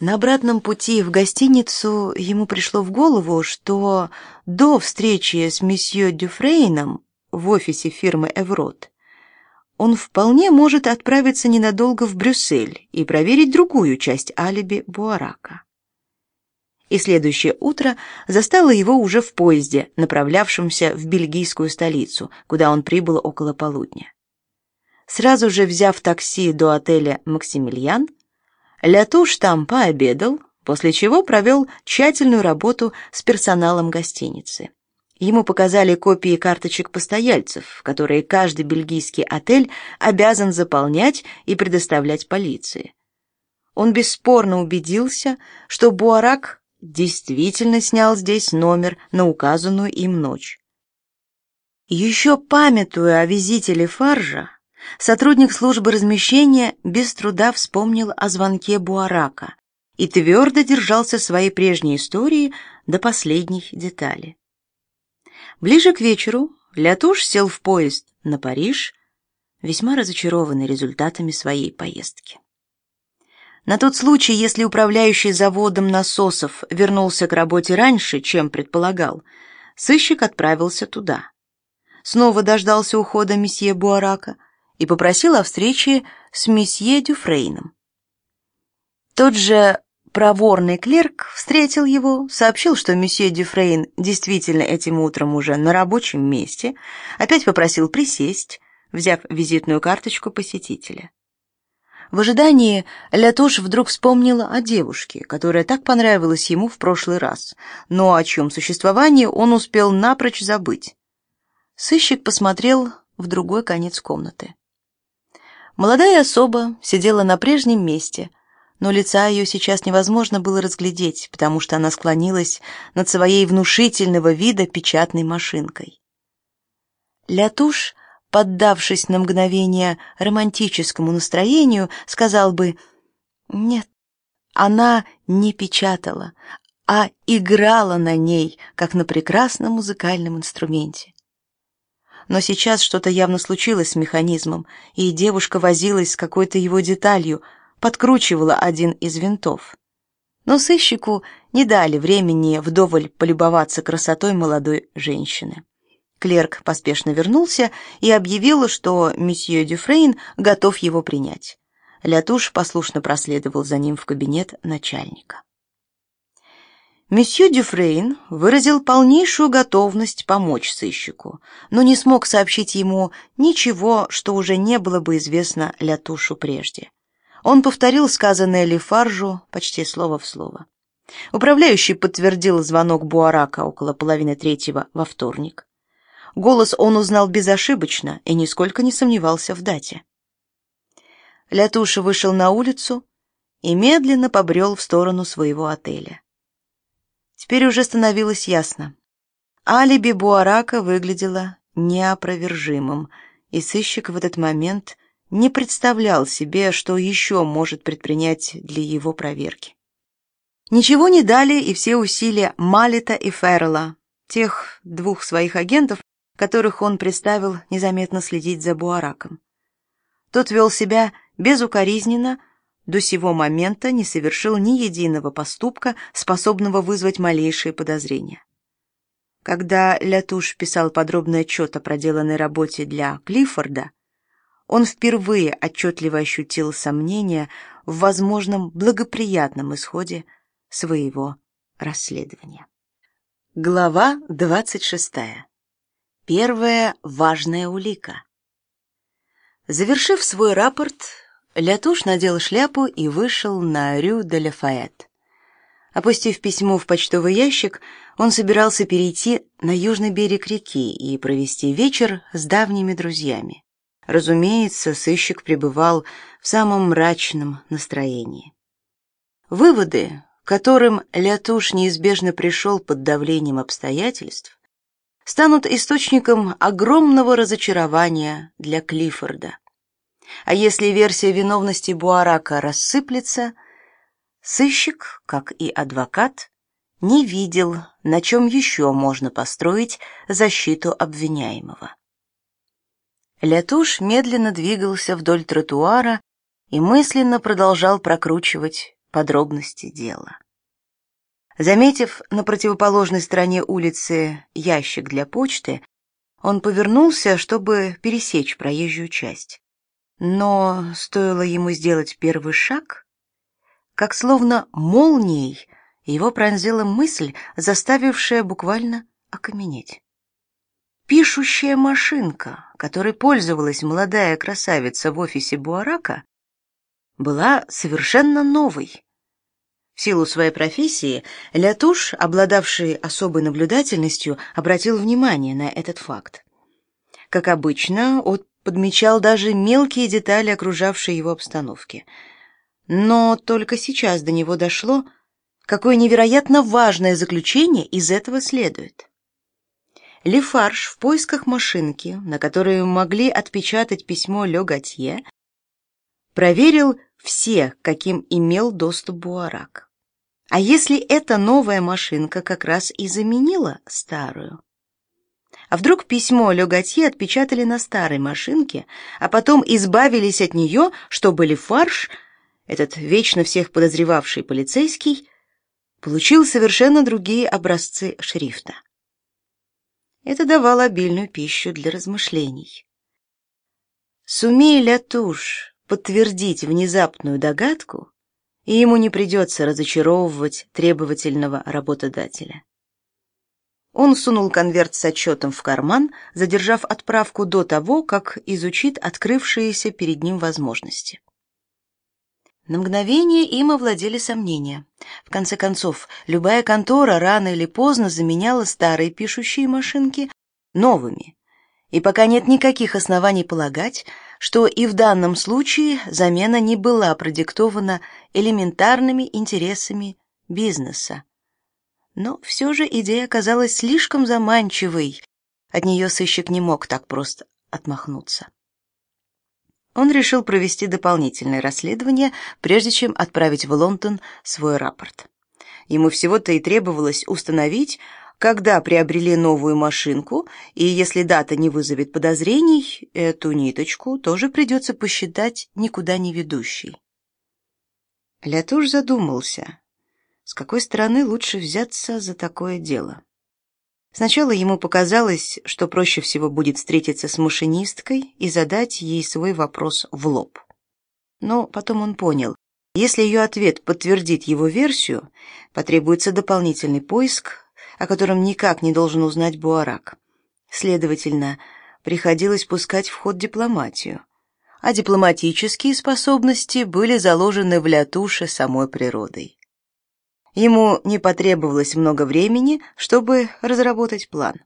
На обратном пути в гостиницу ему пришло в голову, что до встречи с месье Дюфрейном в офисе фирмы «Эврот» он вполне может отправиться ненадолго в Брюссель и проверить другую часть алиби Буарака. И следующее утро застало его уже в поезде, направлявшемся в бельгийскую столицу, куда он прибыл около полудня. Сразу же взяв такси до отеля «Максимилиан», Лятуш там пообедал, после чего провел тщательную работу с персоналом гостиницы. Ему показали копии карточек постояльцев, которые каждый бельгийский отель обязан заполнять и предоставлять полиции. Он бесспорно убедился, что Буарак действительно снял здесь номер на указанную им ночь. Еще памятуя о визите Лефаржа, сотрудник службы размещения без труда вспомнил о звонке Буарака и твердо держался своей прежней истории до последних деталей. Ближе к вечеру Лятуш сел в поезд на Париж, весьма разочарованный результатами своей поездки. На тот случай, если управляющий заводом насосов вернулся к работе раньше, чем предполагал, сыщик отправился туда. Снова дождался ухода месье Буарака – и попросил о встрече с месье Дюфрейном. Тот же проворный клерк встретил его, сообщил, что месье Дюфрейн действительно этим утром уже на рабочем месте, опять попросил присесть, взяв визитную карточку посетителя. В ожидании Лятуш вдруг вспомнила о девушке, которая так понравилась ему в прошлый раз, но о чем существовании он успел напрочь забыть. Сыщик посмотрел в другой конец комнаты. Молодая особа сидела на прежнем месте, но лица ее сейчас невозможно было разглядеть, потому что она склонилась над своей внушительного вида печатной машинкой. Лятуш, поддавшись на мгновение романтическому настроению, сказал бы «Нет, она не печатала, а играла на ней, как на прекрасном музыкальном инструменте но сейчас что-то явно случилось с механизмом, и девушка возилась с какой-то его деталью, подкручивала один из винтов. Но сыщику не дали времени вдоволь полюбоваться красотой молодой женщины. Клерк поспешно вернулся и объявил, что месье Дюфрейн готов его принять. Лятуш послушно проследовал за ним в кабинет начальника. Месье Дюфрейн выразил полнейшую готовность помочь сыщику, но не смог сообщить ему ничего, что уже не было бы известно Лятушу прежде. Он повторил сказанное Лефаржу почти слово в слово. Управляющий подтвердил звонок Буарака около половины третьего во вторник. Голос он узнал безошибочно и нисколько не сомневался в дате. Лятуша вышел на улицу и медленно побрел в сторону своего отеля. Теперь уже становилось ясно. Алиби Буарака выглядело неопровержимым, и сыщик в этот момент не представлял себе, что еще может предпринять для его проверки. Ничего не дали и все усилия Малита и Феррелла, тех двух своих агентов, которых он представил незаметно следить за Буараком. Тот вел себя безукоризненно, до сего момента не совершил ни единого поступка, способного вызвать малейшие подозрения. Когда Лятуш писал подробный отчет о проделанной работе для Клиффорда, он впервые отчетливо ощутил сомнения в возможном благоприятном исходе своего расследования. Глава 26. Первая важная улика. Завершив свой рапорт, Лятуш надел шляпу и вышел на Рю де Лафайет. Опустив письмо в почтовый ящик, он собирался перейти на южный берег реки и провести вечер с давними друзьями. Разумеется, сыщик пребывал в самом мрачном настроении. Выводы, к которым Лятуш неизбежно пришел под давлением обстоятельств, станут источником огромного разочарования для Клиффорда. А если версия виновности Буарака рассыплется, сыщик, как и адвокат, не видел, на чем еще можно построить защиту обвиняемого. Лятуш медленно двигался вдоль тротуара и мысленно продолжал прокручивать подробности дела. Заметив на противоположной стороне улицы ящик для почты, он повернулся, чтобы пересечь проезжую часть. Но стоило ему сделать первый шаг, как словно молнией его пронзила мысль, заставившая буквально окаменеть. Пишущая машинка, которой пользовалась молодая красавица в офисе Буарака, была совершенно новой. В силу своей профессии Лятуш, обладавший особой наблюдательностью, обратил внимание на этот факт. Как обычно, он подмечал даже мелкие детали окружавшей его обстановки. Но только сейчас до него дошло, какое невероятно важное заключение из этого следует. Лефарж в поисках машинки, на которой могли отпечатать письмо Ле Готье, проверил все, каким имел доступ Буарак. А если эта новая машинка как раз и заменила старую? А вдруг письмо Леготье отпечатали на старой машинке, а потом избавились от нее, чтобы Лефарж, этот вечно всех подозревавший полицейский, получил совершенно другие образцы шрифта. Это давало обильную пищу для размышлений. Сумея Лятуш подтвердить внезапную догадку, и ему не придется разочаровывать требовательного работодателя. Он сунул конверт с отчетом в карман, задержав отправку до того, как изучит открывшиеся перед ним возможности. На мгновение им овладели сомнения. В конце концов, любая контора рано или поздно заменяла старые пишущие машинки новыми. И пока нет никаких оснований полагать, что и в данном случае замена не была продиктована элементарными интересами бизнеса. Но все же идея оказалась слишком заманчивой, от нее сыщик не мог так просто отмахнуться. Он решил провести дополнительное расследование, прежде чем отправить в Лондон свой рапорт. Ему всего-то и требовалось установить, когда приобрели новую машинку, и если дата не вызовет подозрений, эту ниточку тоже придется посчитать никуда не ведущей. Лятуш задумался, с какой стороны лучше взяться за такое дело. Сначала ему показалось, что проще всего будет встретиться с машинисткой и задать ей свой вопрос в лоб. Но потом он понял, если ее ответ подтвердит его версию, потребуется дополнительный поиск, о котором никак не должен узнать Буарак. Следовательно, приходилось пускать в ход дипломатию. А дипломатические способности были заложены в Лятуше самой природой. Ему не потребовалось много времени, чтобы разработать план.